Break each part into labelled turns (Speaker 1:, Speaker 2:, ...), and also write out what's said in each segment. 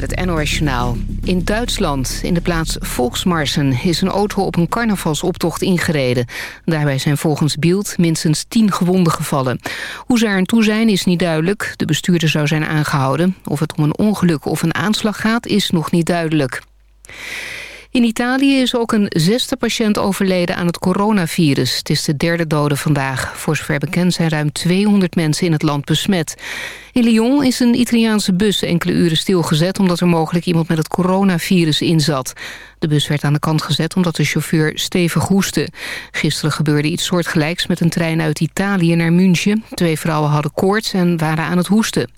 Speaker 1: met het NOS Journaal. In Duitsland, in de plaats Volksmarsen, is een auto op een carnavalsoptocht ingereden. Daarbij zijn volgens Bild minstens tien gewonden gevallen. Hoe ze er aan toe zijn is niet duidelijk. De bestuurder zou zijn aangehouden. Of het om een ongeluk of een aanslag gaat is nog niet duidelijk. In Italië is ook een zesde patiënt overleden aan het coronavirus. Het is de derde dode vandaag. Voor zover bekend zijn ruim 200 mensen in het land besmet. In Lyon is een Italiaanse bus enkele uren stilgezet... omdat er mogelijk iemand met het coronavirus in zat. De bus werd aan de kant gezet omdat de chauffeur stevig hoestte. Gisteren gebeurde iets soortgelijks met een trein uit Italië naar München. Twee vrouwen hadden koorts en waren aan het hoesten.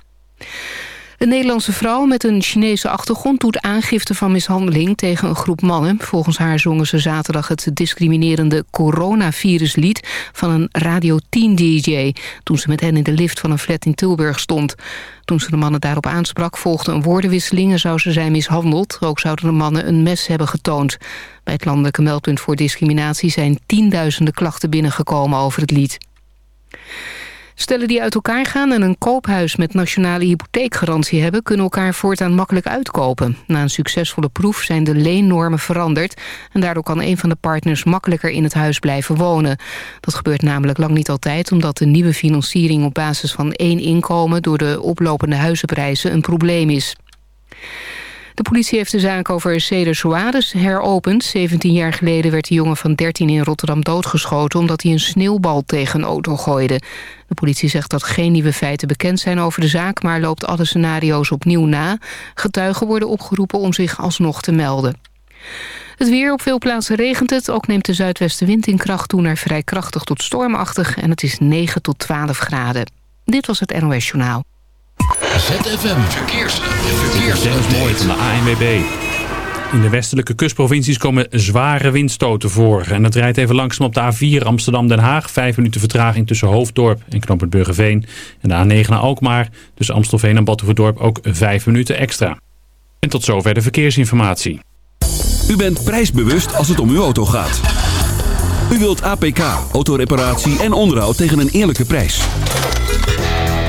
Speaker 1: Een Nederlandse vrouw met een Chinese achtergrond doet aangifte van mishandeling tegen een groep mannen. Volgens haar zongen ze zaterdag het discriminerende coronaviruslied van een Radio 10-dj... toen ze met hen in de lift van een flat in Tilburg stond. Toen ze de mannen daarop aansprak volgde een woordenwisseling en zou ze zijn mishandeld. Ook zouden de mannen een mes hebben getoond. Bij het landelijke meldpunt voor discriminatie zijn tienduizenden klachten binnengekomen over het lied. Stellen die uit elkaar gaan en een koophuis met nationale hypotheekgarantie hebben... kunnen elkaar voortaan makkelijk uitkopen. Na een succesvolle proef zijn de leennormen veranderd... en daardoor kan een van de partners makkelijker in het huis blijven wonen. Dat gebeurt namelijk lang niet altijd... omdat de nieuwe financiering op basis van één inkomen... door de oplopende huizenprijzen een probleem is. De politie heeft de zaak over Ceder Soares heropend. 17 jaar geleden werd de jongen van 13 in Rotterdam doodgeschoten... omdat hij een sneeuwbal tegen een auto gooide. De politie zegt dat geen nieuwe feiten bekend zijn over de zaak... maar loopt alle scenario's opnieuw na. Getuigen worden opgeroepen om zich alsnog te melden. Het weer op veel plaatsen regent het. Ook neemt de zuidwestenwind in kracht toe naar vrij krachtig tot stormachtig... en het is 9 tot 12 graden. Dit was het NOS Journaal.
Speaker 2: ZFM Verkeers. Verkeers.
Speaker 3: mooi van de ANWB. In de westelijke kustprovincies komen zware windstoten voor. En het rijdt even langzaam op de A4 Amsterdam-Den Haag. Vijf minuten vertraging tussen Hoofddorp en Knoopend Burgerveen. En de A9 naar Alkmaar tussen Amstelveen en Batuverdorp ook vijf minuten extra. En tot zover de verkeersinformatie.
Speaker 4: U bent prijsbewust als het om uw auto gaat. U wilt APK, autoreparatie en onderhoud tegen een eerlijke prijs.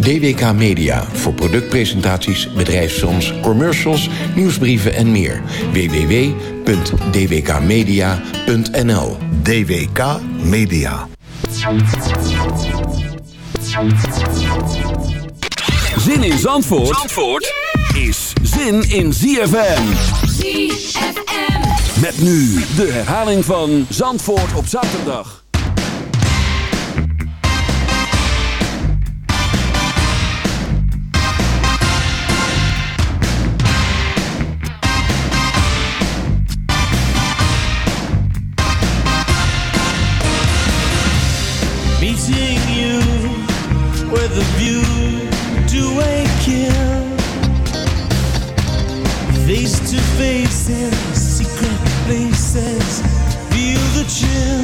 Speaker 5: DWK Media voor productpresentaties, bedrijfsfilms, commercials, nieuwsbrieven en meer. www.dwkmedia.nl
Speaker 2: DWK Media.
Speaker 4: Zin in Zandvoort, Zandvoort is zin in ZFM.
Speaker 6: ZFM.
Speaker 4: Met nu de herhaling van Zandvoort op zaterdag.
Speaker 7: you.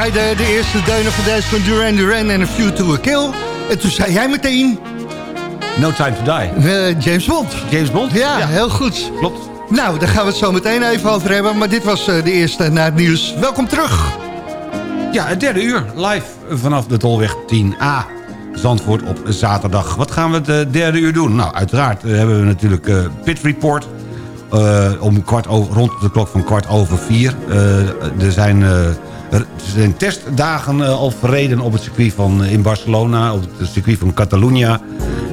Speaker 8: Draaide de eerste deunen van deze van Duran Duran en A View to a Kill. En toen zei jij meteen...
Speaker 9: No Time to Die.
Speaker 8: eh, James Bond.
Speaker 9: James Bond?
Speaker 8: Ja, heel goed.
Speaker 9: Klopt.
Speaker 8: Nou, daar gaan we het zo meteen even over hebben. Maar dit was eh, de eerste na het nieuws. Welkom terug.
Speaker 9: Ja, het derde uur. Live vanaf de Tolweg 10A. Zandvoort op zaterdag. Wat gaan we het eh, derde uur doen? Nou, uiteraard hebben we natuurlijk Pit Report. om kwart over, rond de klok van kwart over vier. Er, zijn, zijn testdagen eh, al verreden op het circuit van, in Barcelona. Op het circuit van Catalunya.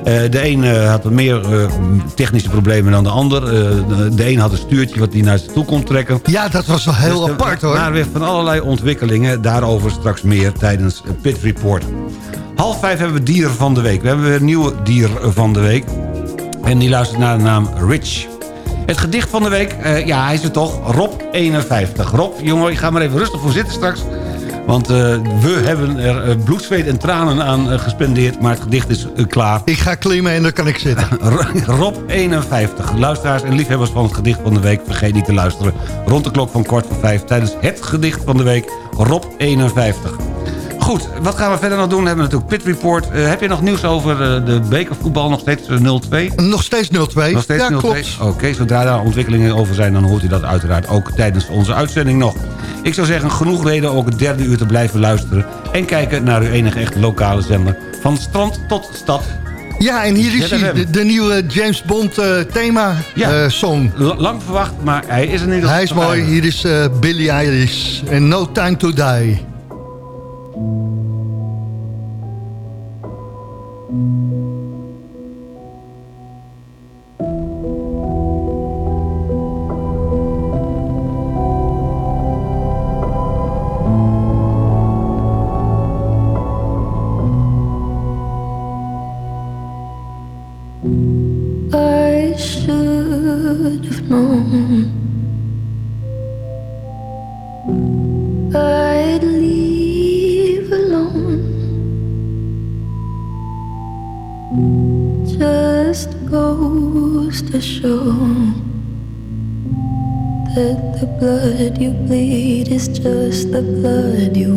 Speaker 9: Eh, de een eh, had meer eh, technische problemen dan de ander. Eh, de, een had een stuurtje wat hij naar zich toe kon trekken.
Speaker 8: Ja, dat was wel heel
Speaker 9: Dus er
Speaker 8: apart hoor.
Speaker 9: waren weer van allerlei ontwikkelingen. Daarover straks meer tijdens Pit Report. Half vijf hebben we dier van de week. We hebben weer een nieuwe dier van de week. En die luistert naar de naam Rich. Het gedicht van de week, eh, ja, hij is er toch. Rob 51. Rob, jongen, ik ga maar even rustig voor zitten straks. Want eh, we hebben er eh, bloed, zweet en tranen aan gespendeerd. Maar het gedicht is klaar.
Speaker 8: Ik ga klimmen en dan kan ik zitten.
Speaker 9: Rob 51. Luisteraars en liefhebbers van het gedicht van de week... vergeet niet te luisteren rond de klok van kwart voor vijf... tijdens het gedicht van de week Rob 51. Goed, wat gaan we verder nog doen? We hebben natuurlijk Pit Report. Eh, heb je nog nieuws over eh, de bekervoetbal? Nog steeds eh, 0-2?
Speaker 8: Nog steeds 0-2.
Speaker 9: Nog steeds
Speaker 8: ja,
Speaker 9: 0-2?
Speaker 8: klopt.
Speaker 9: Oké, zodra daar ontwikkelingen over zijn... dan hoort u dat uiteraard ook tijdens onze uitzending nog. Ik zou zeggen, genoeg reden ook het derde uur te blijven luisteren... en kijken naar uw enige echte lokale zender. Van strand tot stad.
Speaker 8: Ja, en hier is hij, de, de nieuwe James Bond eh, thema
Speaker 9: Ja.
Speaker 8: eh, song.
Speaker 9: Lang verwacht, maar hij is er niet.
Speaker 8: Hij is mooi. Hier is eh Billy Eilish en No Time to Die.
Speaker 10: I the blood you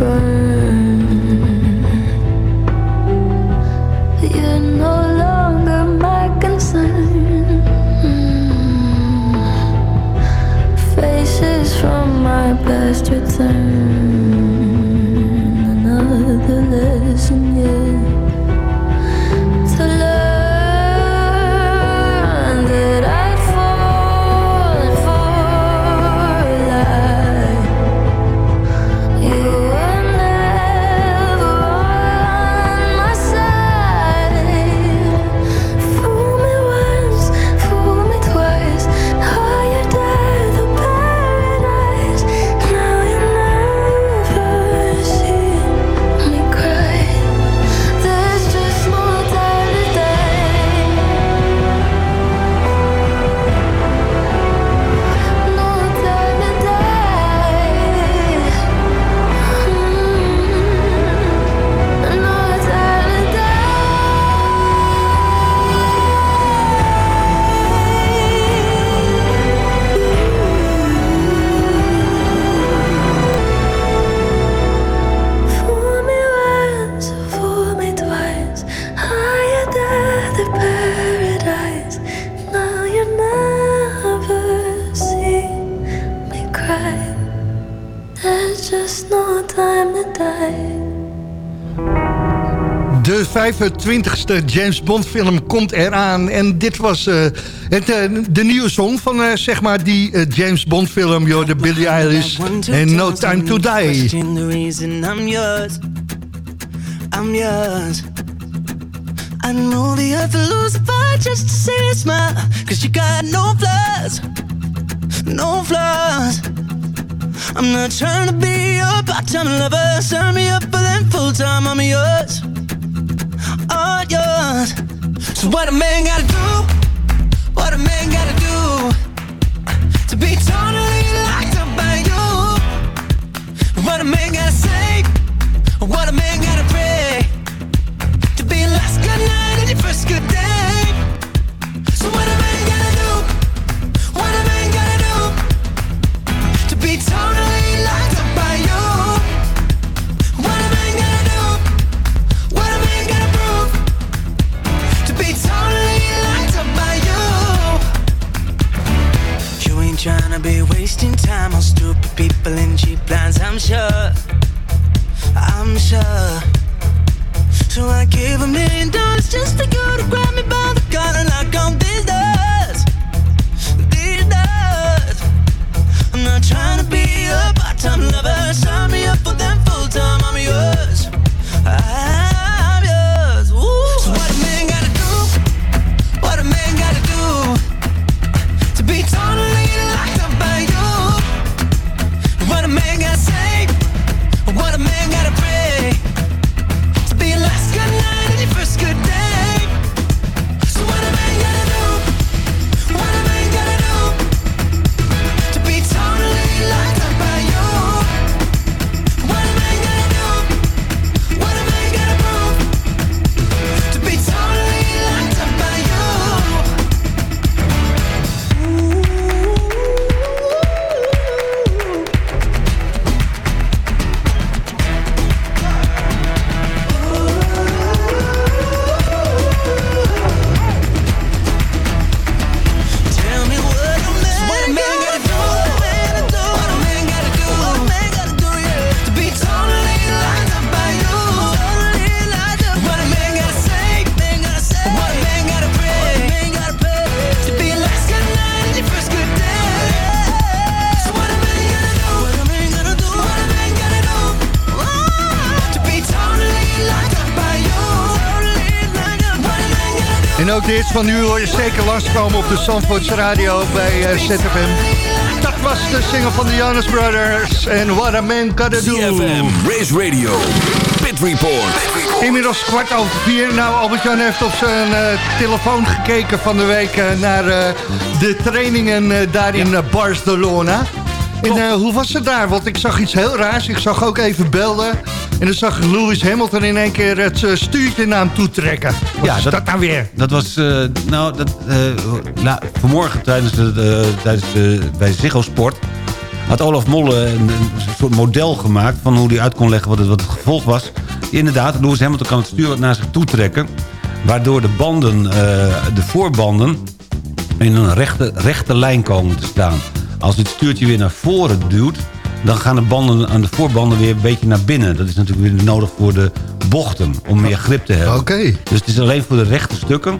Speaker 10: burn.
Speaker 8: 25e James Bond film komt eraan. En dit was eh, het, eh, de nieuwe song van eh, zeg maar die James Bond film. Joh, de Billie Eilish. En No Time to Die.
Speaker 5: The I'm yours. I'm yours. I know the earth will lose a fight just see you smile. Cause you got no flaws. No flaws. I'm not trying to be your part-time lover. Sign me up for them full-time. I'm yours. So what a man gotta do? What a man gotta do? To be totally people in cheap lines, I'm sure. I'm sure. So I give a million dollars just for you to grab me by the collar like on these doors. These doors. I'm not trying to be a part-time lover.
Speaker 8: Van nu hoor je zeker langskomen op de Zandvoorts Radio bij eh, ZFM. Dat was de single van de Jonas Brothers en What a Man Gotta Do.
Speaker 4: CFM, Race Radio, Pit Report.
Speaker 8: Inmiddels kwart over vier. Nou, Albert-Jan heeft op zijn eh, telefoon gekeken van de week eh, naar de trainingen daar in Barcelona. En hoe was het daar? Want ik zag iets heel raars. Ik zag ook even belden. En dan zag Lewis Hamilton in één keer het eh, stuurtje naar hem toe trekken. Wat is dat, nou weer?
Speaker 9: Dat was, eh, nou, dat, eh, la- vanmorgen tijdens, de, de- tijdens de, bij Ziggo Sport... had Olaf Molle een, een soort model gemaakt... van hoe hij uit kon leggen wat het, wat het gevolg was. Inderdaad, Lewis Hamilton kan het stuur wat naar zich toe trekken... waardoor de banden, de voorbanden... in een rechte, rechte lijn komen te staan. Als dit stuurtje weer naar voren duwt... dan gaan de banden aan de voorbanden weer een beetje naar binnen. Dat is natuurlijk weer nodig voor de bochten, om meer grip te hebben.
Speaker 8: Oké.
Speaker 9: Dus het is alleen voor de rechte stukken.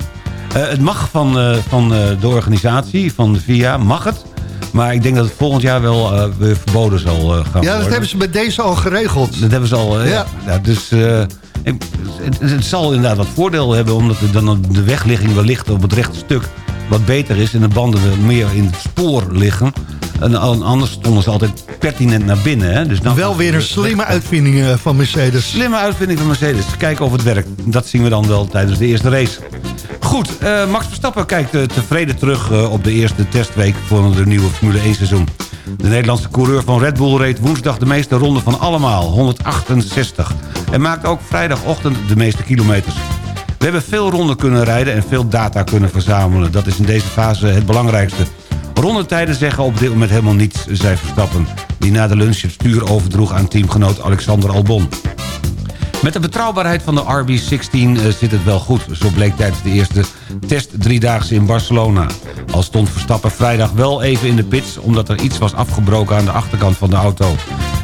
Speaker 9: Eh, het mag van, eh, van eh, de organisatie, van de VIA, mag het. Maar ik denk dat het volgend jaar wel weer verboden zal gaan worden.
Speaker 8: Ja, dat hebben ze bij deze al geregeld.
Speaker 9: Dat hebben ze al,
Speaker 8: Ja.
Speaker 9: ja. dus ik- het, het zal inderdaad wat voordeel hebben... omdat dan de wegligging wellicht op het rechte stuk wat beter is... en de banden meer in het spoor liggen. En an- anders stonden ze altijd pertinent naar binnen. Hè? Dus nou
Speaker 8: Wel weer een slimme uitvinding eh, van Mercedes.
Speaker 9: Slimme uitvinding van Mercedes. Kijken of het werkt. Dat zien we dan wel tijdens de eerste race. Goed, eh, Max Verstappen kijkt eh, tevreden terug op de eerste testweek van het nieuwe Formule 1 seizoen. De Nederlandse coureur van Red Bull reed woensdag de meeste ronden van allemaal, 168. En maakte ook vrijdagochtend de meeste kilometers. We hebben veel ronden kunnen rijden en veel data kunnen verzamelen. Dat is in deze fase het belangrijkste. Rondetijden zeggen op dit moment helemaal niets, zei Verstappen... die na de lunch het stuur overdroeg aan teamgenoot Alexander Albon. Met de betrouwbaarheid van de RB16 eh, zit het wel goed. Zo bleek tijdens de eerste test driedaagse in Barcelona. Al stond Verstappen vrijdag wel even in de pits... omdat er iets was afgebroken aan de achterkant van de auto.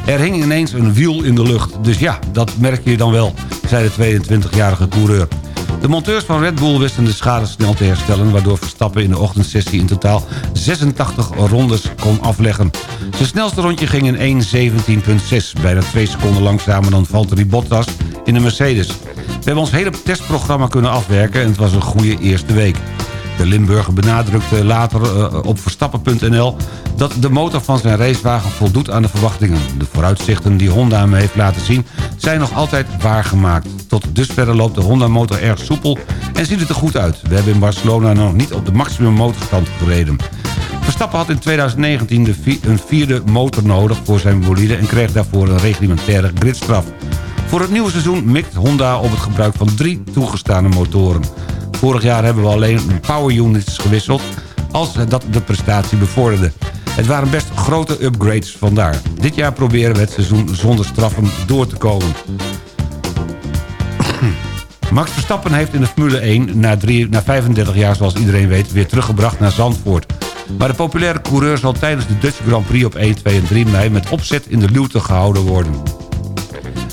Speaker 9: Er hing ineens een wiel in de lucht. Dus ja, dat merk je dan wel, zei de 22-jarige coureur. De monteurs van Red Bull wisten de schade snel te herstellen... waardoor Verstappen in de ochtendsessie in totaal 86 rondes kon afleggen. Zijn snelste rondje ging in 1.17.6, bijna 2 seconden langzamer dan Valtteri Bottas in de Mercedes. We hebben ons hele testprogramma kunnen afwerken en het was een goede eerste week. De Limburger benadrukte later uh, op Verstappen.nl... dat de motor van zijn racewagen voldoet aan de verwachtingen. De vooruitzichten die Honda hem heeft laten zien... zijn nog altijd waargemaakt. Tot dusver loopt de Honda-motor erg soepel en ziet het er goed uit. We hebben in Barcelona nog niet op de maximum motorstand gereden. Verstappen had in 2019 de vi een vierde motor nodig voor zijn bolide... en kreeg daarvoor een reglementaire gridstraf. Voor het nieuwe seizoen mikt Honda op het gebruik van drie toegestane motoren. Vorig jaar hebben we alleen power units gewisseld... als dat de prestatie bevorderde. Het waren best grote upgrades vandaar. Dit jaar proberen we het seizoen zonder straffen door te komen. Max Verstappen heeft in de Formule 1 na, na 35 jaar, zoals iedereen weet... weer teruggebracht naar Zandvoort. Maar de populaire coureur zal tijdens de Dutch Grand Prix op 1, 2 en 3 mei... met opzet in de luwte gehouden worden.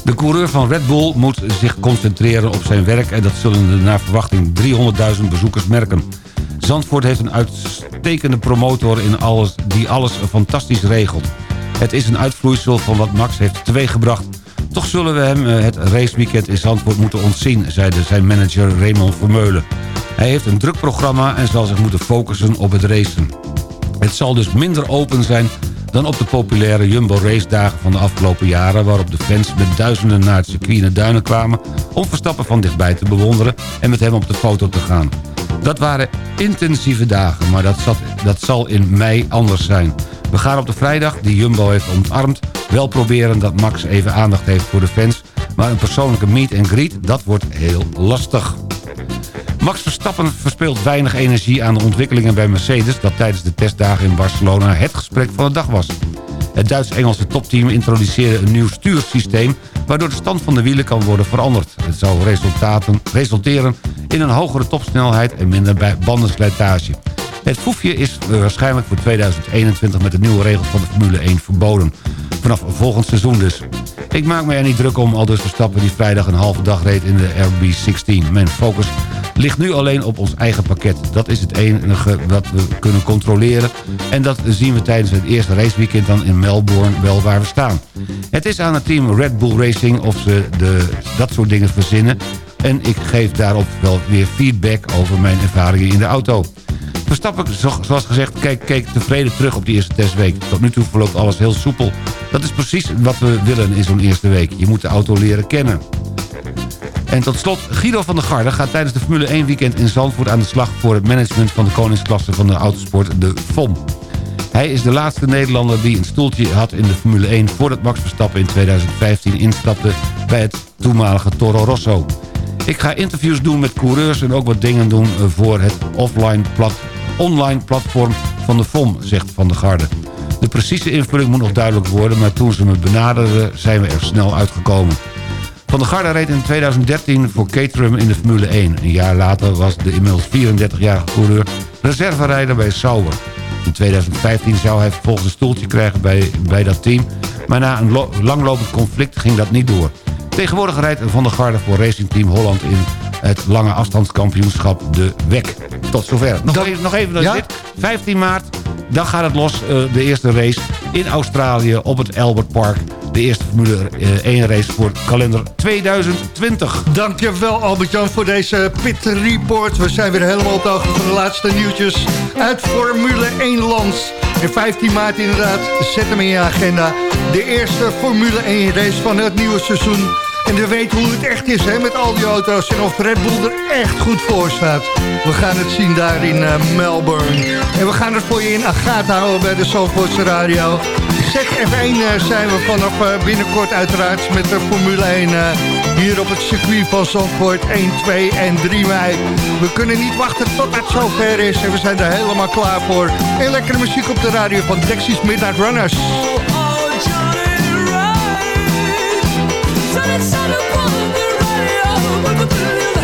Speaker 9: De coureur van Red Bull moet zich concentreren op zijn werk... en dat zullen de naar verwachting 300.000 bezoekers merken. Zandvoort heeft een uitstekende promotor in alles, die alles fantastisch regelt. Het is een uitvloeisel van wat Max heeft teweeggebracht. Toch zullen we hem eh, het raceweekend in Zandvoort moeten ontzien... zei zijn manager Raymond Vermeulen. Hij heeft een druk programma en zal zich moeten focussen op het racen. Het zal dus minder open zijn dan op de populaire Jumbo race dagen van de afgelopen jaren... waarop de fans met duizenden naar het circuit in de duinen kwamen... om Verstappen van dichtbij te bewonderen en met hem op de foto te gaan. Dat waren intensieve dagen, maar dat, zat, dat zal in mei anders zijn. We gaan op de vrijdag, die Jumbo heeft ontarmd... wel proberen dat Max even aandacht heeft voor de fans... maar een persoonlijke meet and greet, dat wordt heel lastig. Max Verstappen verspeelt weinig energie aan de ontwikkelingen bij Mercedes... dat tijdens de testdagen in Barcelona het gesprek van de dag was. Het Duits-Engelse topteam introduceerde een nieuw stuursysteem... waardoor de stand van de wielen kan worden veranderd. Het zou resultaten, resulteren in een hogere topsnelheid en minder bandenslijtage. Het foefje is waarschijnlijk voor 2021 met de nieuwe regels van de Formule 1 verboden. Vanaf volgend seizoen dus. Ik maak me er niet druk om, al dus Verstappen die vrijdag een halve dag reed in de RB16. Mijn focus ligt nu alleen op ons eigen pakket. Dat is het enige wat we kunnen controleren. En dat zien we tijdens het eerste raceweekend dan in Melbourne wel waar we staan. Het is aan het team Red Bull Racing of ze de, dat soort dingen verzinnen. En ik geef daarop wel weer feedback over mijn ervaringen in de auto. Verstappen, zoals gezegd, keek, keek tevreden terug op die eerste testweek. Tot nu toe verloopt alles heel soepel. Dat is precies wat we willen in zo'n eerste week. Je moet de auto leren kennen. En tot slot, Guido van der Garde gaat tijdens de Formule 1 weekend in Zandvoort aan de slag voor het management van de koningsklasse van de autosport, de FOM. Hij is de laatste Nederlander die een stoeltje had in de Formule 1 voordat Max Verstappen in 2015 instapte bij het toenmalige Toro Rosso. Ik ga interviews doen met coureurs en ook wat dingen doen voor het offline plat, online platform van de FOM, zegt Van der Garde. De precieze invulling moet nog duidelijk worden, maar toen ze me benaderden zijn we er snel uitgekomen. Van der Garde reed in 2013 voor Caterham in de Formule 1. Een jaar later was de inmiddels 34-jarige coureur reserverijder bij Sauber. In 2015 zou hij vervolgens een stoeltje krijgen bij, bij dat team... maar na een langlopend conflict ging dat niet door. Tegenwoordig rijdt Van der Garde voor Racing Team Holland... in het lange afstandskampioenschap de WEC. Tot zover. Nog, even, nog even ja? dit. 15 maart, dan gaat het los, uh, de eerste race in Australië op het Albert Park de eerste Formule 1 race voor kalender 2020.
Speaker 8: Dankjewel Albert-Jan voor deze pit report. We zijn weer helemaal op de hoogte van de laatste nieuwtjes uit Formule 1 land. En 15 maart inderdaad, zet hem in je agenda. De eerste Formule 1 race van het nieuwe seizoen. En we weten hoe het echt is hè, met al die auto's en of Red Bull er echt goed voor staat. We gaan het zien daar in uh, Melbourne. En we gaan het voor je in Agatha houden bij de Zalvoortse Radio. ZF1 uh, zijn we vanaf uh, binnenkort uiteraard met de Formule 1 uh, hier op het circuit van Zandvoort 1, 2 en 3 mei. We kunnen niet wachten tot het zover is en we zijn er helemaal klaar voor. En lekkere muziek op de radio van Dexys Midnight Runners.
Speaker 7: Alexander on the radio.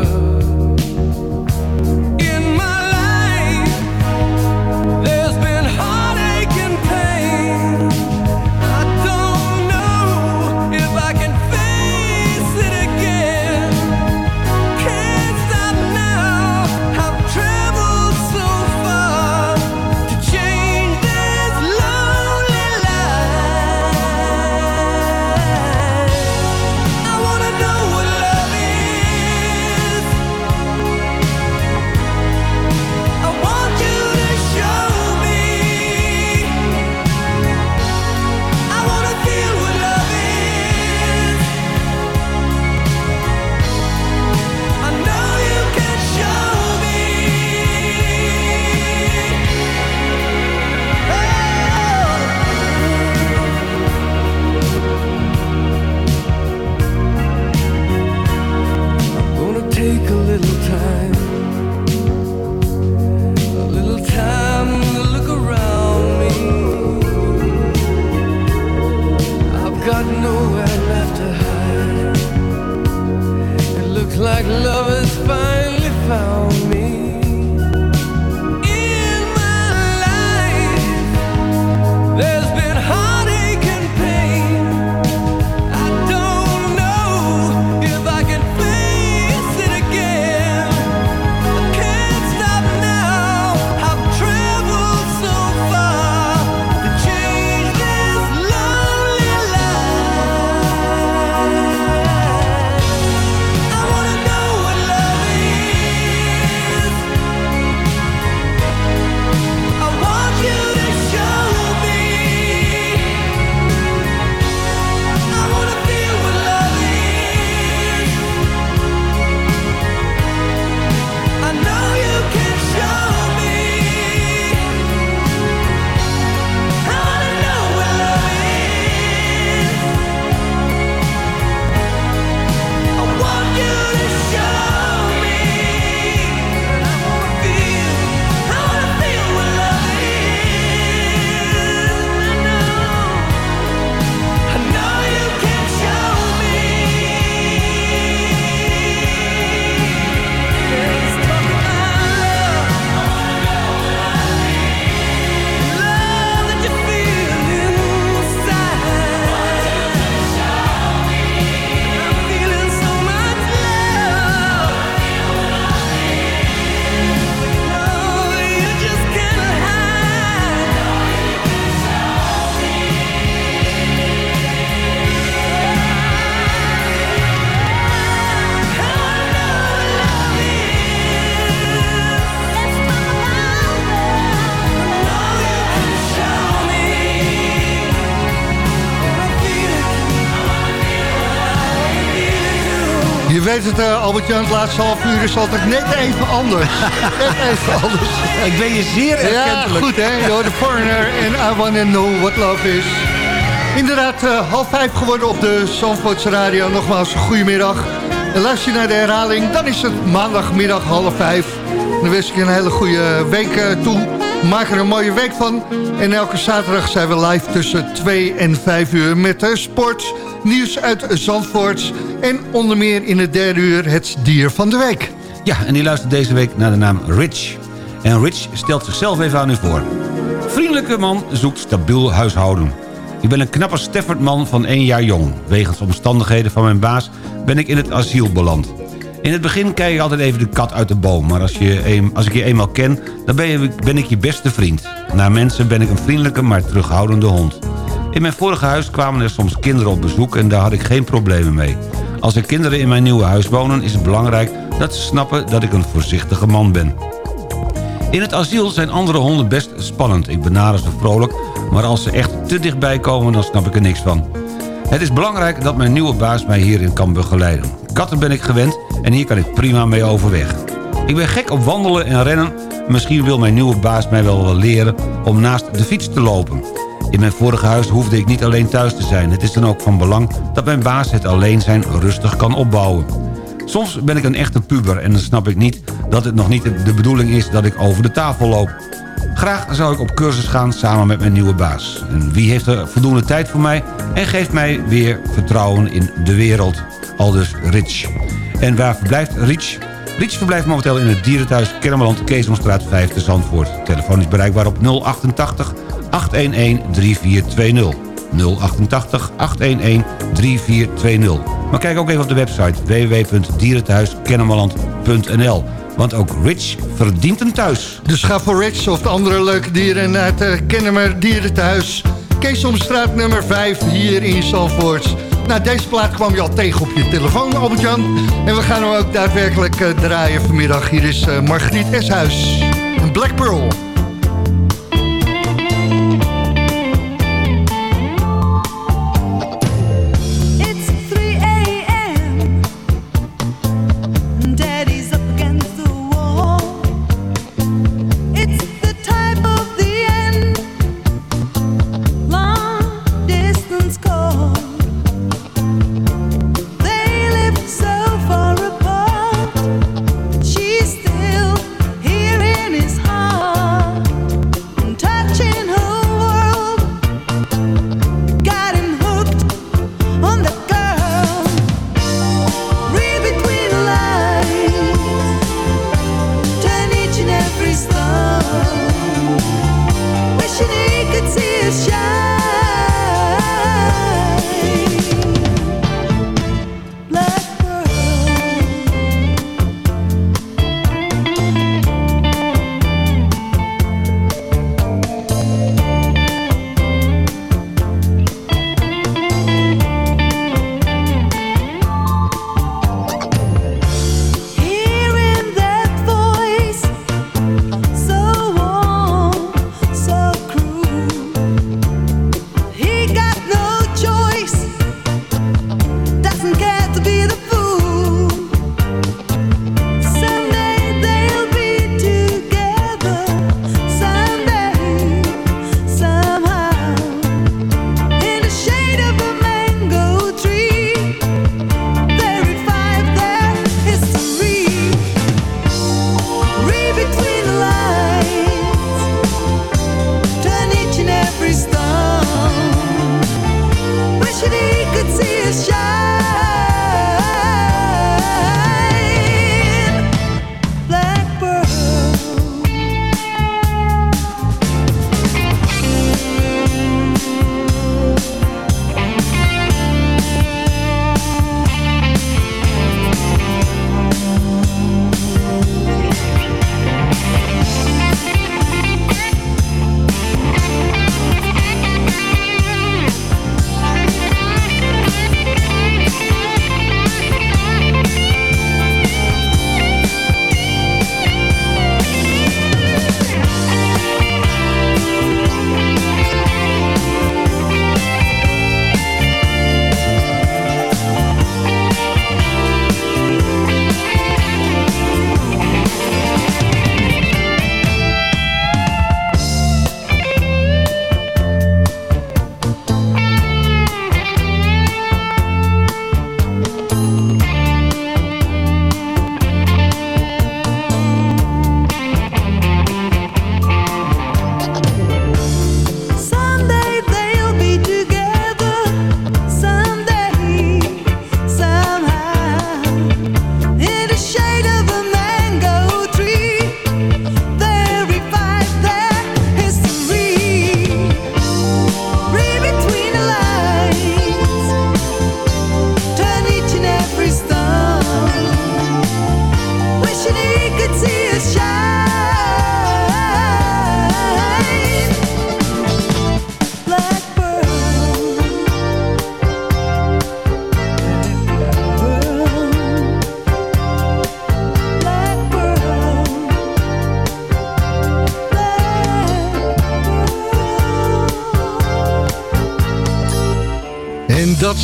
Speaker 8: Weet het, eh, Albert-Jan, het laatste half uur is altijd net even anders. net even anders.
Speaker 9: Ik ben je zeer
Speaker 8: Ja,
Speaker 9: erkentelijk.
Speaker 8: goed hè, door de foreigner en I Wanna Know What Love Is. Inderdaad, eh, half vijf geworden op de Zandvoorts Radio. Nogmaals, goedemiddag. En luister je naar de herhaling, dan is het maandagmiddag half vijf. Dan wens ik je een hele goede week eh, toe. Maak er een mooie week van. En elke zaterdag zijn we live tussen 2 en 5 uur met uh, sport, nieuws uit Zandvoort. En onder meer in het derde uur het dier van de week.
Speaker 9: Ja, en die luistert deze week naar de naam Rich. En Rich stelt zichzelf even aan u voor. Vriendelijke man zoekt stabiel huishouden. Ik ben een knappe Staffordman van één jaar jong. Wegens omstandigheden van mijn baas ben ik in het asiel beland. In het begin kijk ik altijd even de kat uit de boom... maar als, je een, als ik je eenmaal ken, dan ben, je, ben ik je beste vriend. Naar mensen ben ik een vriendelijke, maar terughoudende hond. In mijn vorige huis kwamen er soms kinderen op bezoek... en daar had ik geen problemen mee. Als er kinderen in mijn nieuwe huis wonen... is het belangrijk dat ze snappen dat ik een voorzichtige man ben. In het asiel zijn andere honden best spannend. Ik benader ze vrolijk, maar als ze echt te dichtbij komen... dan snap ik er niks van. Het is belangrijk dat mijn nieuwe baas mij hierin kan begeleiden. Katten ben ik gewend en hier kan ik prima mee overweg. Ik ben gek op wandelen en rennen. Misschien wil mijn nieuwe baas mij wel wel leren om naast de fiets te lopen. In mijn vorige huis hoefde ik niet alleen thuis te zijn. Het is dan ook van belang dat mijn baas het alleen zijn rustig kan opbouwen. Soms ben ik een echte puber en dan snap ik niet dat het nog niet de bedoeling is dat ik over de tafel loop. Graag zou ik op cursus gaan samen met mijn nieuwe baas. En wie heeft er voldoende tijd voor mij en geeft mij weer vertrouwen in de wereld. Aldus Rich. En waar verblijft Rich? Rich verblijft momenteel in het dierenthuis Kennemerland, Keesomstraat 5 te Zandvoort. Telefoon is bereikbaar op 088 811 3420. 088 811 3420. Maar kijk ook even op de website www.dierenthuiskennemerland.nl. Want ook Rich verdient een thuis.
Speaker 8: Dus ga voor Rich of de andere leuke dieren naar het uh, Kennemer Dierenthuis. Keesomstraat nummer 5 hier in Zandvoort. Nou, deze plaat kwam je al tegen op je telefoon, Albert-Jan. En we gaan hem ook daadwerkelijk uh, draaien vanmiddag. Hier is uh, Margriet Eshuis. Black Pearl.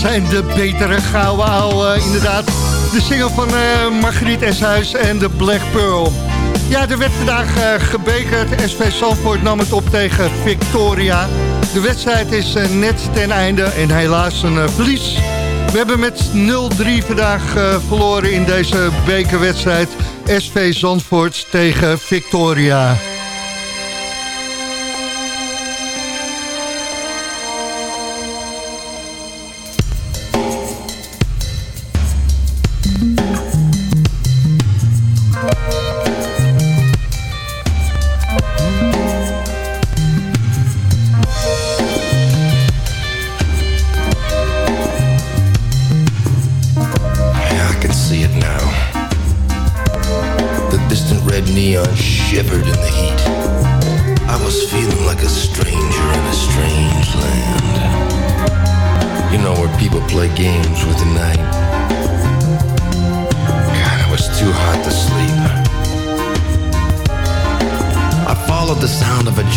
Speaker 8: en de betere gouden ouwe, eh, inderdaad, de single van uh, Margriet Eshuis en de Black Pearl. Ja, er werd vandaag eh, uh, gebekerd. SV Zandvoort nam het op tegen Victoria. De wedstrijd is net ten einde en helaas een verlies. We hebben met 0-3 vandaag verloren in deze bekerwedstrijd. SV Zandvoort tegen Victoria.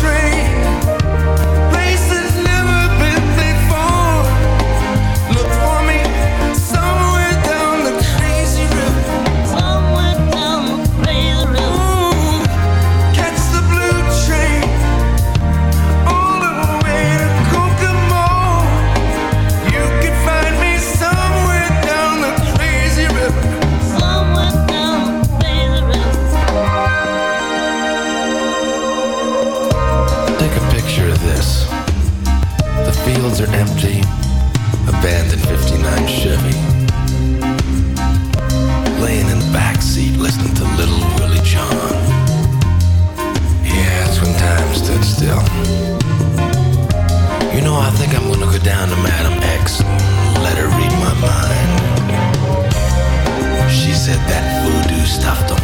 Speaker 6: train
Speaker 5: said that voodoo stuff don't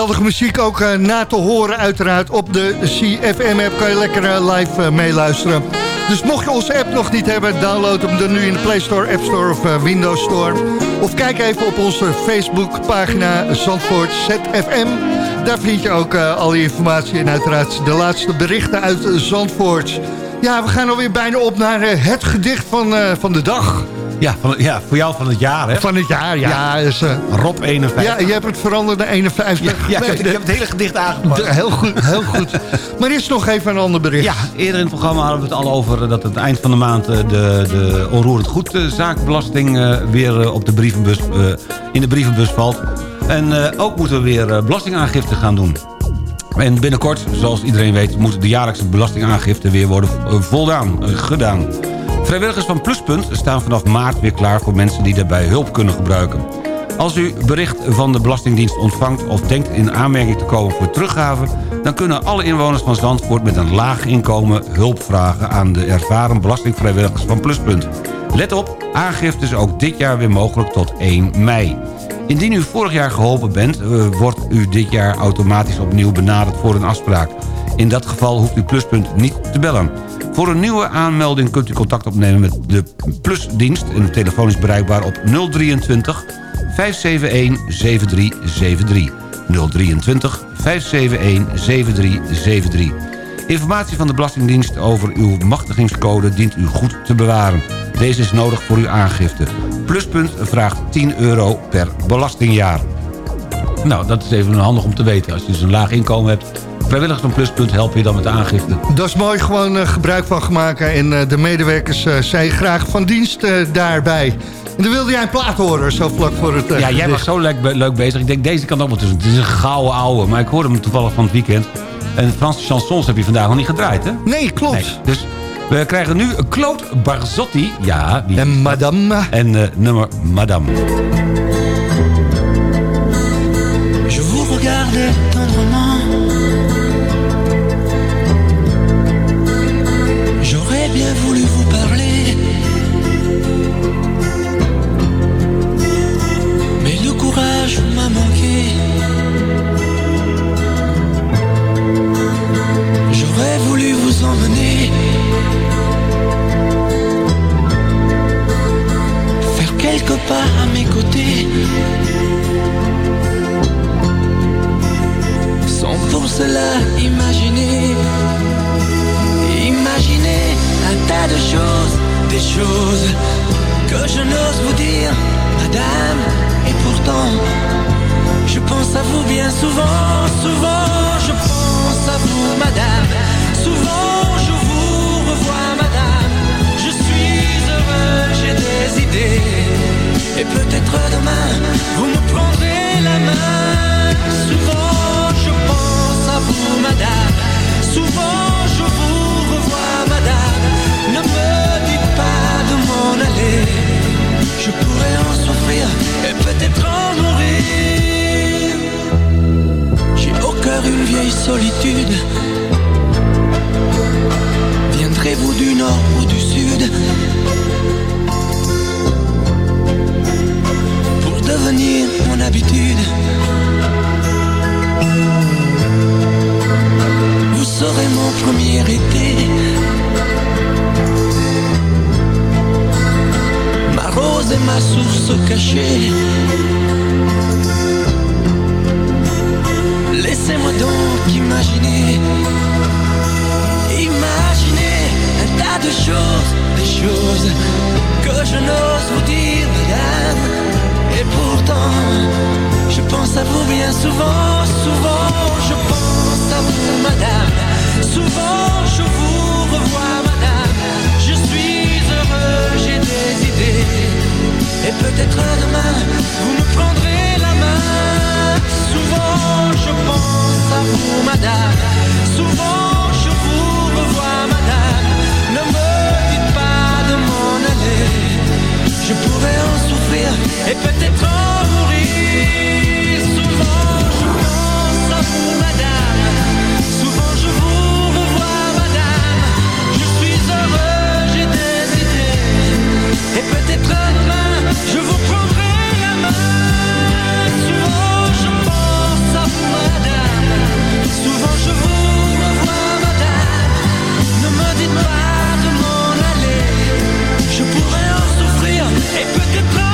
Speaker 8: geweldige muziek ook eh, na te horen uiteraard op de CFM-app. Kan je lekker eh, live eh, meeluisteren. Dus mocht je onze app nog niet hebben, download hem dan nu in de Play Store, App Store of Windows Store. Of kijk even op onze Facebookpagina Zandvoort ZFM. Daar vind je ook al die informatie en uiteraard de laatste berichten uit Zandvoort. Ja, we gaan alweer bijna op naar het gedicht van, van de dag.
Speaker 9: Ja, van, ja, voor jou van het jaar, hè?
Speaker 8: Van het jaar, ja. is, eh,
Speaker 9: Rob 51.
Speaker 8: ja, je hebt het veranderd naar 51.
Speaker 9: Ja, ja, ik, heb,
Speaker 8: Nee,
Speaker 9: ik heb het hele gedicht aangepakt.
Speaker 8: de- heel goed, heel goed. Maar er is nog even een ander bericht.
Speaker 9: Ja, eerder in het programma hadden we het al over dat aan het eind van de maand eh, de, de onroerend goedzaakbelasting eh, weer eh, op de brievenbus, eh, in de brievenbus valt. En eh, ook moeten we weer eh, belastingaangifte gaan doen. En binnenkort, zoals iedereen weet, moet de jaarlijkse belastingaangifte weer worden eh, voldaan, eh, gedaan. Vrijwilligers van Pluspunt staan vanaf maart weer klaar voor mensen die daarbij hulp kunnen gebruiken. Als u bericht van de Belastingdienst ontvangt of denkt in aanmerking te komen voor teruggave... dan kunnen alle inwoners van Zandvoort met een laag inkomen hulp vragen aan de ervaren belastingvrijwilligers van Pluspunt. Let op, aangifte is ook dit jaar weer mogelijk tot 1 mei. Indien u vorig jaar geholpen bent, eh, wordt u dit jaar automatisch opnieuw benaderd voor een afspraak. In dat geval hoeft u Pluspunt niet te bellen. Voor een nieuwe aanmelding kunt u contact opnemen met de Plusdienst... en de telefoon is bereikbaar op 023 571 7373. 023 571 7373. Informatie van de Belastingdienst over uw machtigingscode dient u goed te bewaren. Deze is nodig voor uw aangifte. Pluspunt vraagt 10 euro per belastingjaar. Nou, dat is even handig om te weten. Als je dus een laag inkomen hebt... vrijwilligers van Pluspunt helpen je dan met de aangifte.
Speaker 8: Dat is mooi, gewoon eh, gebruik van gemaakt. En eh, de medewerkers eh, zijn graag van dienst eh, daarbij. En dan wilde jij een plaat horen, zo vlak voor het
Speaker 9: Ja, jij was zo leuk, leuk bezig. Ik denk, deze kan ook wel tussen. Het is een gouden ouwe, maar ik hoorde hem toevallig van het weekend. En Franse chansons heb je vandaag nog niet gedraaid, hè?
Speaker 8: Nee, klopt.
Speaker 9: Nee, dus we krijgen nu Claude Barzotti. Ja, wie
Speaker 8: En madame...
Speaker 9: En eh, nummer Madame.
Speaker 7: Je vous regardais tendrement. Pas à mes côtés. Sans pour cela imaginer, imaginer un tas de choses, des choses que je n'ose vous dire, madame. Et pourtant, je pense à vous bien souvent, souvent, je pense à vous, madame. Souvent, je vous revois, madame. Je suis heureux, j'ai des idées. Et peut-être demain, vous me prendrez la main. Souvent, je pense à vous, madame. Souvent, je vous revois, madame. Ne me dites pas de m'en aller. Je pourrais en souffrir et peut-être en mourir. J'ai au cœur une vieille solitude. Viendrez-vous du nord ou du sud? Devenir mon habitude. Vous serez mon premier été. Ma rose et ma source cachée. Laissez-moi donc imaginer. Imaginer un tas de choses, des choses que je n'ose vous dire, madame. Pourtant, je pense à vous bien souvent, souvent, je pense à vous, madame. Souvent, je vous revois, madame. Je suis heureux, j'ai des idées. Et peut-être demain, vous me prendrez la main. Souvent, je pense à vous, madame. Souvent, je vous revois, madame. Ne me dites pas de m'en aller. Je pourrais en et peut-être en mourir. Souvent je pense à vous, madame. Souvent je vous revois, madame. Je suis heureux, j'ai des idées. Et peut-être demain, je vous prendrai la main. Souvent je pense à vous, madame. Souvent je vous revois, madame. Ne me dites pas de m'en aller. Je pourrais en souffrir et peut-être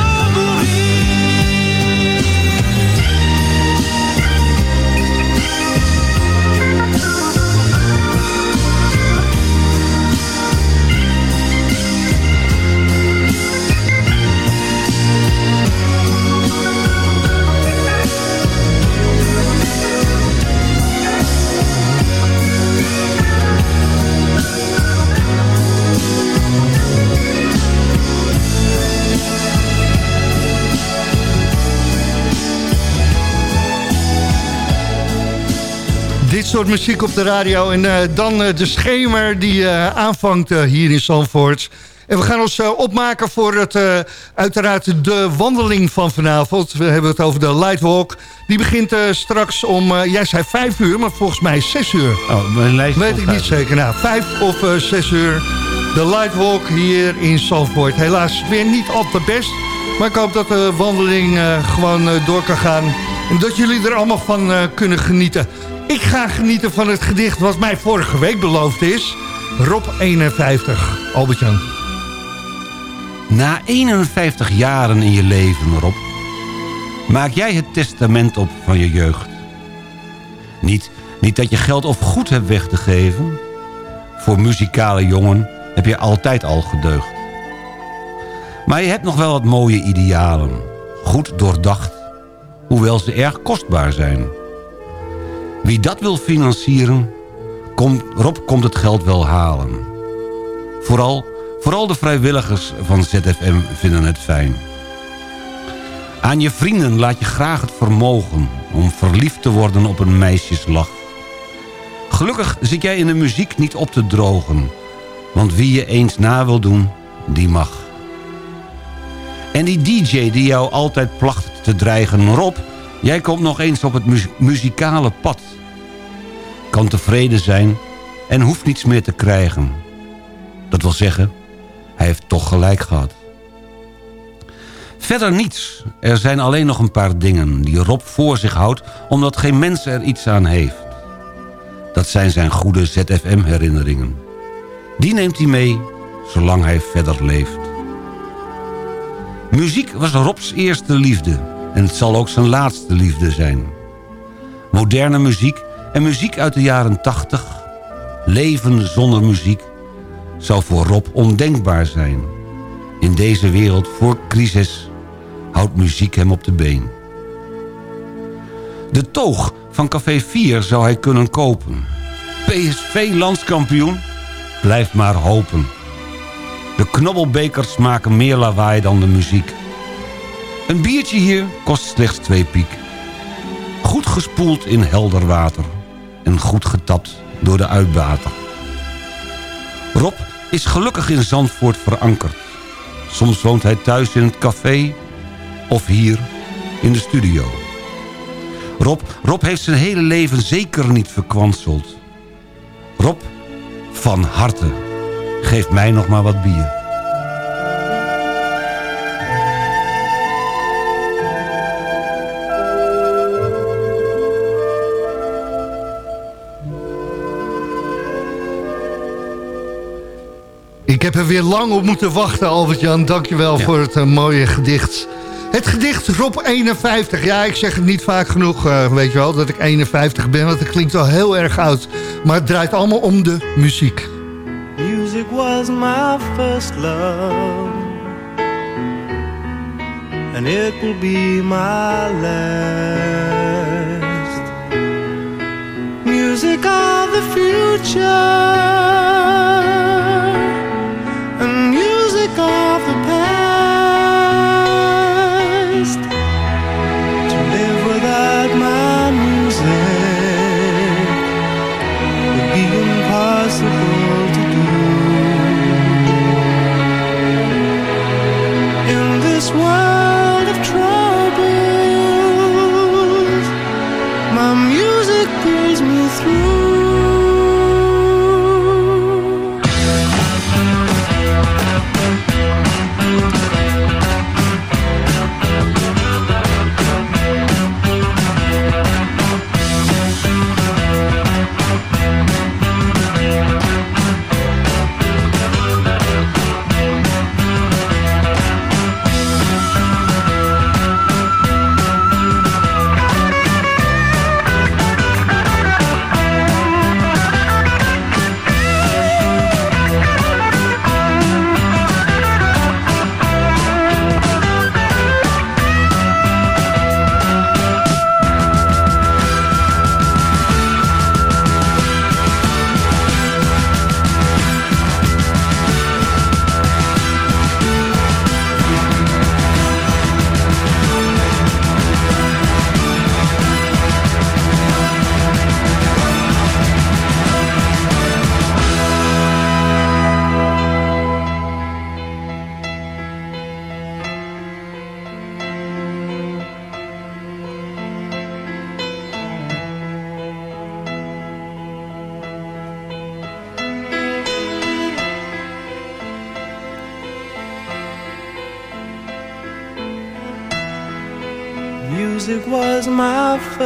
Speaker 8: soort muziek op de radio. En eh, dan eh, de schemer die eh, aanvangt hier in Zandvoort. En we gaan ons opmaken voor het, uiteraard de wandeling van vanavond. We hebben het over de Lightwalk. Die begint straks om, jij zei vijf uur, maar volgens mij zes uur.
Speaker 9: Oh, mijn lijst
Speaker 8: Weet ik niet zeker. Nou, vijf of zes uur. De Lightwalk hier in Zandvoort. Helaas weer niet al te best. Maar ik hoop dat de wandeling gewoon door kan gaan. En dat jullie er allemaal van kunnen genieten. Ik ga genieten van het gedicht wat mij vorige week beloofd is. Rob 51. Albert-Jan.
Speaker 9: Na 51 jaren in je leven, Rob, maak jij het testament op van je jeugd. Niet, niet dat je geld of goed hebt weg te geven. Voor muzikale jongen heb je altijd al gedeugd. Maar je hebt nog wel wat mooie idealen. Goed doordacht, hoewel ze erg kostbaar zijn. Wie dat wil financieren, Rob komt het geld wel halen. Vooral, vooral de vrijwilligers van ZFM vinden het fijn. Aan je vrienden laat je graag het vermogen... om verliefd te worden op een meisjeslach. Gelukkig zit jij in de muziek niet op te drogen... want wie je eens na wil doen, die mag. En die DJ die jou altijd placht te dreigen... Rob, jij komt nog eens op het mu- muzikale pad. Kan tevreden zijn en hoeft niets meer te krijgen. Dat wil zeggen, hij heeft toch gelijk gehad. Verder niets. Er zijn alleen nog een paar dingen die Rob voor zich houdt... omdat geen mens er iets aan heeft. Dat zijn zijn goede ZFM-herinneringen. Die neemt hij mee, zolang hij verder leeft. Muziek was Robs eerste liefde. En het zal ook zijn laatste liefde zijn. Moderne muziek en muziek uit de jaren 80... leven zonder muziek... zou voor Rob ondenkbaar zijn. In deze wereld voor crisis houdt muziek hem op de been. De toog van Café 4 zou hij kunnen kopen. PSV landskampioen? Blijf maar hopen. De knobbelbekers maken meer lawaai dan de muziek. Een biertje hier kost slechts twee piek. Goed gespoeld in helder water. En goed getapt door de uitbater. Rob is gelukkig in Zandvoort verankerd. Soms woont hij thuis in het café of hier in de studio. Rob, Rob heeft zijn hele leven zeker niet verkwanseld. Rob, van harte, geef mij nog maar wat bier.
Speaker 8: Ik heb er weer lang op moeten wachten, Albert-Jan. Dankjewel voor het eh, mooie gedicht. Het gedicht Rob 51. Ja, ik zeg het niet vaak genoeg, eh, weet je wel, dat ik 51 ben. Want het klinkt wel heel erg oud. Maar het draait allemaal om de muziek.
Speaker 7: Music was my first love, and it will be my last. Music of the future,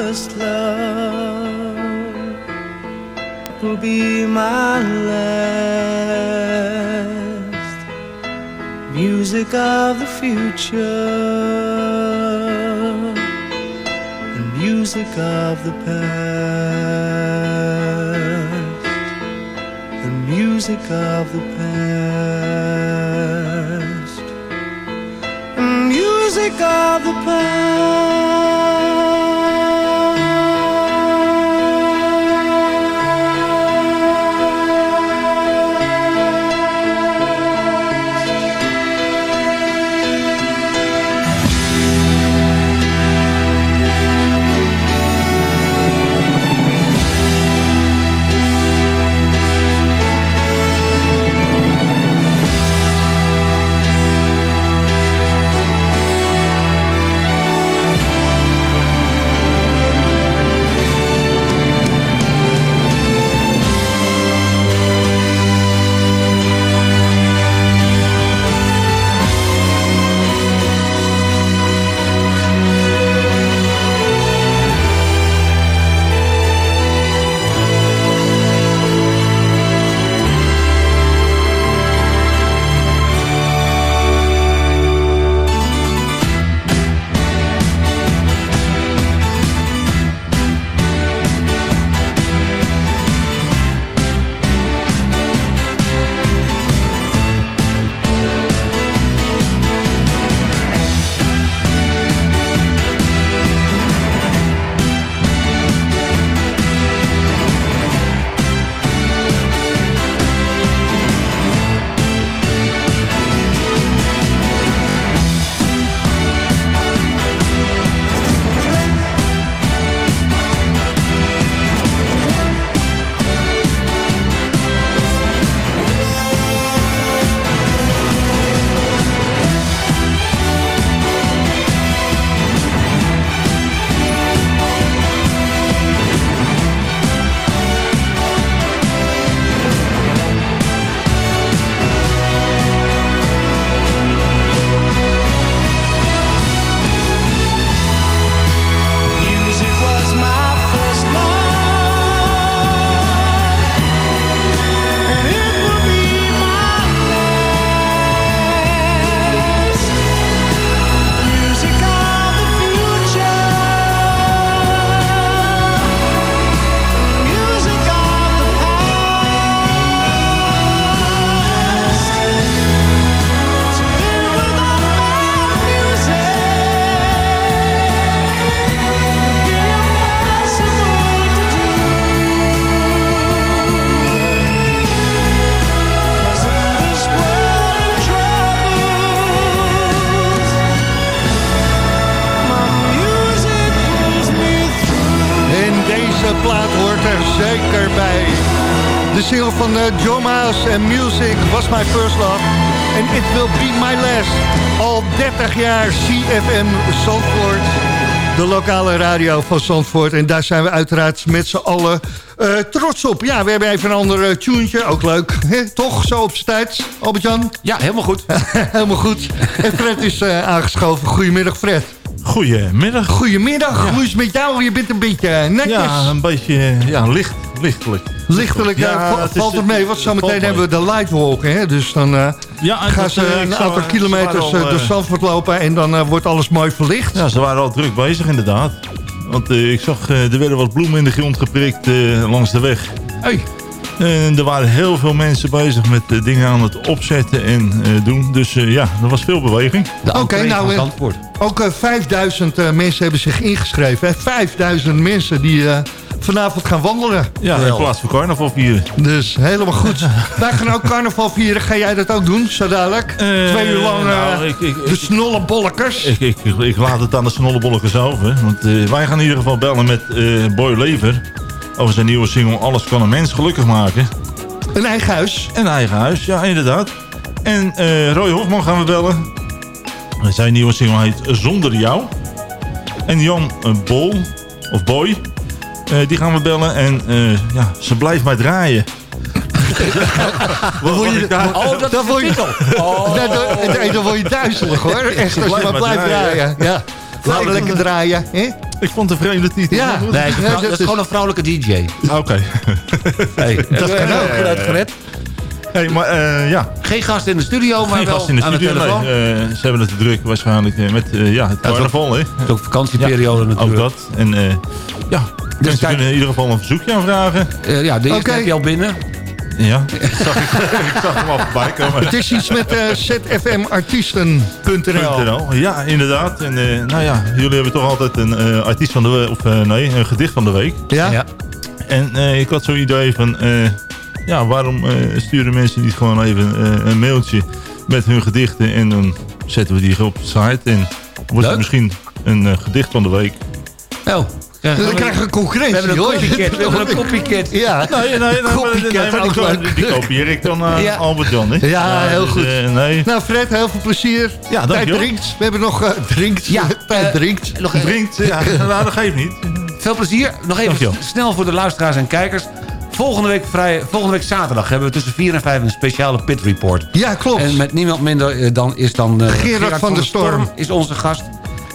Speaker 11: first love, will be my last. Music of the future, and music of the past, the music of the past, the music of the Music
Speaker 8: radio van Zandvoort. En daar zijn we uiteraard met z'n allen eh, trots op. Ja, we hebben even een ander uh, tuentje. Ook leuk. Toch? Zo op z'n tijd. Albert-Jan?
Speaker 9: Ja, helemaal goed.
Speaker 8: helemaal goed. En Fred is eh, aangeschoven. Goedemiddag, Fred.
Speaker 12: Goedemiddag.
Speaker 8: Goedemiddag. Hoe is het met jou? Je bent een beetje eh, netjes.
Speaker 12: Ja, een beetje ja, licht, lichtelijk.
Speaker 8: Lichtelijk, ja,
Speaker 12: het is-
Speaker 8: valt het mee. Want zometeen hebben we de lightwalk. Hè? Dus dan eh,
Speaker 12: Ja,
Speaker 8: gaan ze
Speaker 12: eh, ik
Speaker 8: een aantal kilometers
Speaker 12: al,
Speaker 8: eh, door
Speaker 12: eh,
Speaker 8: Zandvoort lopen. En dan wordt alles mooi verlicht.
Speaker 12: Ja, ze waren al druk bezig inderdaad. Want eh, ik zag, eh, er werden wat bloemen in de grond geprikt eh, langs de weg.
Speaker 8: Hey.
Speaker 12: En er waren heel veel mensen bezig met dingen aan het opzetten en eh, doen. Dus eh, ja, er was veel beweging.
Speaker 8: Oké, nou, eh, ook eh, 5000 eh, mensen hebben zich ingeschreven. Hè? 5000 mensen die eh, vanavond gaan wandelen.
Speaker 12: Ja, in plaats van carnaval vieren.
Speaker 8: Dus helemaal goed. Wij gaan ook carnaval vieren. Ga jij dat ook doen, zo dadelijk? Twee uur lang eh,
Speaker 12: nou, ik- ik-
Speaker 8: de snollebolkers.
Speaker 12: Ik, ik, ik, ik laat het aan de snollebolletjes over. Want eh, wij gaan in ieder geval bellen met eh, Boy Lever. Over zijn nieuwe single Alles kan een mens gelukkig maken.
Speaker 8: Een eigen huis.
Speaker 12: Een eigen huis, ja inderdaad. En eh, Roy Hofman gaan we bellen. Zijn nieuwe single heet Zonder Jou. En Jan eh, Bol, of Boy, eh, die gaan we bellen. En eh, ja, ze blijft maar draaien.
Speaker 8: Word je,
Speaker 9: Oh, dat
Speaker 8: dan
Speaker 9: is
Speaker 8: word
Speaker 9: de
Speaker 8: je,
Speaker 9: titel. Oh.
Speaker 8: dan, dan, dan word je duizelig hoor. Echt, als je maar blijft draaien. Ja. Laten we lekker draaien. Hè?
Speaker 12: Ik vond het een vreemde titel.
Speaker 8: Ja.
Speaker 9: Nee, dat is,
Speaker 8: Ja,
Speaker 9: dat
Speaker 8: dat
Speaker 9: gewoon een vrouwelijke DJ.
Speaker 12: Oké.
Speaker 9: Hey,
Speaker 8: Dat kan ook.
Speaker 9: Geluid gered.
Speaker 12: Hey, maar eh, ja,
Speaker 9: Geen gast in de studio, maar
Speaker 12: geen
Speaker 9: wel
Speaker 12: gast in de
Speaker 9: aan de telefoon.
Speaker 12: Nee, eh, ze hebben het te druk waarschijnlijk eh, met eh, ja, het carnaval. hè.
Speaker 9: Het is ook vakantieperiode
Speaker 12: Ook
Speaker 9: natuurlijk.
Speaker 12: dat. En eh, ja, mensen
Speaker 9: kijk-
Speaker 12: kunnen in ieder geval een verzoekje aanvragen.
Speaker 9: Eh, ja, de eerste
Speaker 8: Oké.
Speaker 9: heb je al binnen.
Speaker 12: Ja, ik zag, ik zag hem al voorbij komen.
Speaker 8: Het is iets met eh zfmartiesten.nl.
Speaker 12: .nl. Ja, inderdaad. En eh, nou ja, jullie hebben toch altijd een eh, artiest van de week, of nee, een gedicht van de week.
Speaker 8: Ja?
Speaker 9: Ja.
Speaker 12: En eh, ik had zo'n idee van, eh, ja, waarom eh, sturen mensen niet gewoon even eh, een mailtje met hun gedichten en dan zetten we die op de site en wordt
Speaker 9: Leuk.
Speaker 12: het misschien een gedicht van de week.
Speaker 9: Oh, krijgen
Speaker 8: Dan krijgen we
Speaker 9: we
Speaker 8: concurrentie,
Speaker 9: hebben een copycat. We hebben een copycat.
Speaker 8: Ja.
Speaker 12: Nee, nee,
Speaker 8: Copycat,
Speaker 12: nee, maar
Speaker 8: ook
Speaker 12: die, kopieer ik dan
Speaker 9: Ja.
Speaker 12: Albert Jan. Hè?
Speaker 8: Ja, heel
Speaker 12: dus,
Speaker 8: goed.
Speaker 12: eh, nee,
Speaker 8: Nou Fred, heel veel plezier.
Speaker 12: Ja,
Speaker 8: Tijd drinkt. We hebben nog eh, drinkt.
Speaker 9: Ja,
Speaker 8: Tijd
Speaker 9: eh,
Speaker 8: drinkt.
Speaker 9: Nog even,
Speaker 12: drinkt, ja, nou, dat geeft niet.
Speaker 9: veel plezier. Nog even snel voor de luisteraars en kijkers. Volgende week, vrij, volgende week zaterdag hebben we tussen 4 en 5 een speciale pit report.
Speaker 8: Ja, klopt.
Speaker 9: En met niemand minder eh, dan is dan... eh,
Speaker 8: Gerard van der Storm.
Speaker 9: is onze gast.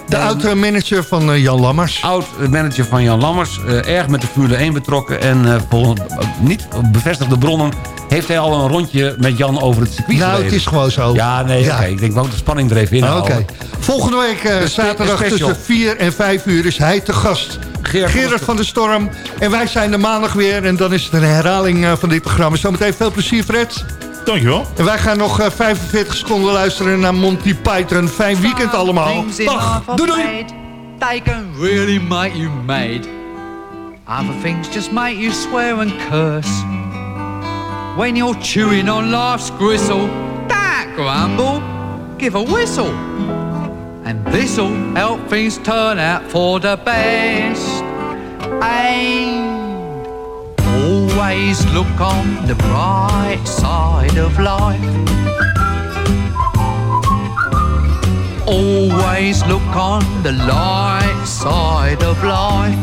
Speaker 8: De oud-manager van eh, Jan Lammers.
Speaker 9: Oud manager van Jan Lammers. eh, erg met de Formule 1 betrokken. En eh, volgens eh, niet bevestigde bronnen heeft hij al een rondje met Jan over het circuit
Speaker 8: Nou, het is gewoon zo.
Speaker 9: Ja, nee,
Speaker 8: Ja.
Speaker 9: Ik denk wel de spanning er even in houden.
Speaker 8: Volgende week eh,
Speaker 9: De
Speaker 8: zaterdag
Speaker 9: de
Speaker 8: tussen 4 en 5 uur is hij te gast.
Speaker 9: Gerard van
Speaker 8: Gerard van der Storm. En wij zijn er maandag weer. En dan is het een herhaling eh, van dit programma. Zometeen veel plezier, Fred.
Speaker 12: Dankjewel.
Speaker 8: En wij gaan nog eh, 45 seconden luisteren naar Monty Python. Fijn weekend allemaal. Dag. Doei doei.
Speaker 13: They can really make you mad. Other things just make you swear and curse. When you're chewing on life's gristle, that grumble, give a whistle. And this'll help things turn out for the best. And always look on the bright side of life. Always look on the light side of life.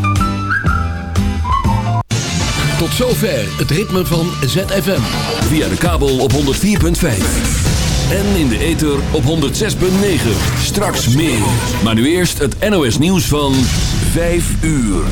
Speaker 4: Tot zover het ritme van ZFM. Via de kabel op 104.5. En in de ether op 106.9. Straks meer. Maar nu eerst het NOS nieuws van 5 uur.